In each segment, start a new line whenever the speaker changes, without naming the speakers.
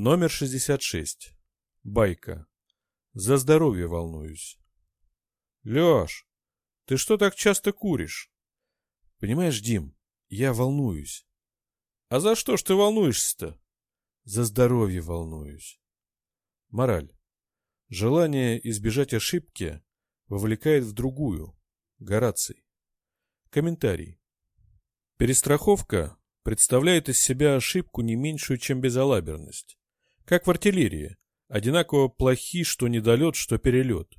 Номер 66. Байка. За здоровье волнуюсь. Лёш, ты что так часто куришь? Понимаешь, Дим, я волнуюсь. А за что ж ты волнуешься-то? За здоровье волнуюсь. Мораль. Желание избежать ошибки вовлекает в другую. Гораций. Комментарий. Перестраховка представляет из себя ошибку не меньшую, чем безалаберность. Как в артиллерии. Одинаково плохи, что недолет, что перелет.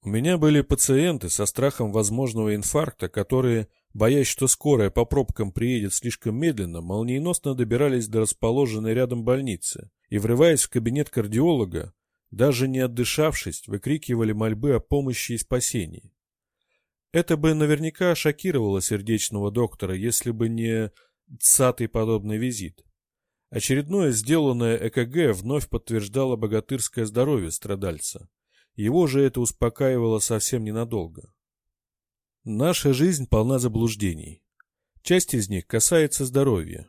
У меня были пациенты со страхом возможного инфаркта, которые, боясь, что скорая по пробкам приедет слишком медленно, молниеносно добирались до расположенной рядом больницы и, врываясь в кабинет кардиолога, даже не отдышавшись, выкрикивали мольбы о помощи и спасении. Это бы наверняка шокировало сердечного доктора, если бы не цатый подобный визит. Очередное сделанное ЭКГ вновь подтверждало богатырское здоровье страдальца. Его же это успокаивало совсем ненадолго. Наша жизнь полна заблуждений. Часть из них касается здоровья.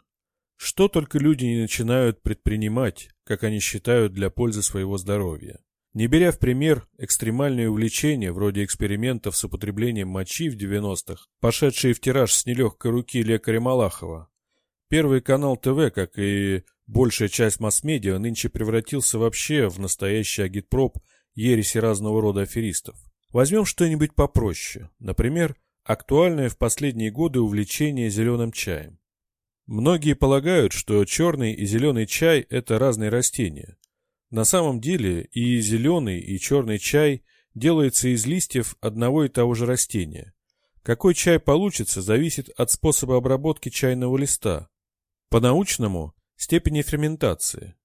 Что только люди не начинают предпринимать, как они считают, для пользы своего здоровья. Не беря в пример экстремальные увлечения, вроде экспериментов с употреблением мочи в 90-х, пошедшие в тираж с нелегкой руки лекаря Малахова, Первый канал ТВ, как и большая часть масс-медиа, нынче превратился вообще в настоящий агитпроп ереси разного рода аферистов. Возьмем что-нибудь попроще. Например, актуальное в последние годы увлечение зеленым чаем. Многие полагают, что черный и зеленый чай – это разные растения. На самом деле и зеленый, и черный чай делается из листьев одного и того же растения. Какой чай получится, зависит от способа обработки чайного листа, по-научному – степени ферментации.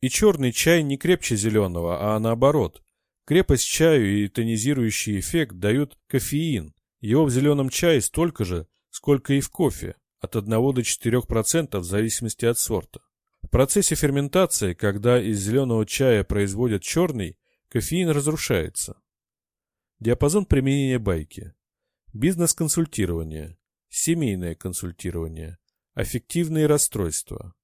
И черный чай не крепче зеленого, а наоборот. Крепость чаю и тонизирующий эффект дают кофеин. Его в зеленом чае столько же, сколько и в кофе, от 1 до 4% в зависимости от сорта. В процессе ферментации, когда из зеленого чая производят черный, кофеин разрушается. Диапазон применения байки. Бизнес-консультирование. Семейное консультирование аффективные расстройства,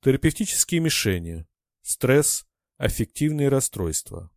терапевтические мишени, стресс, аффективные расстройства.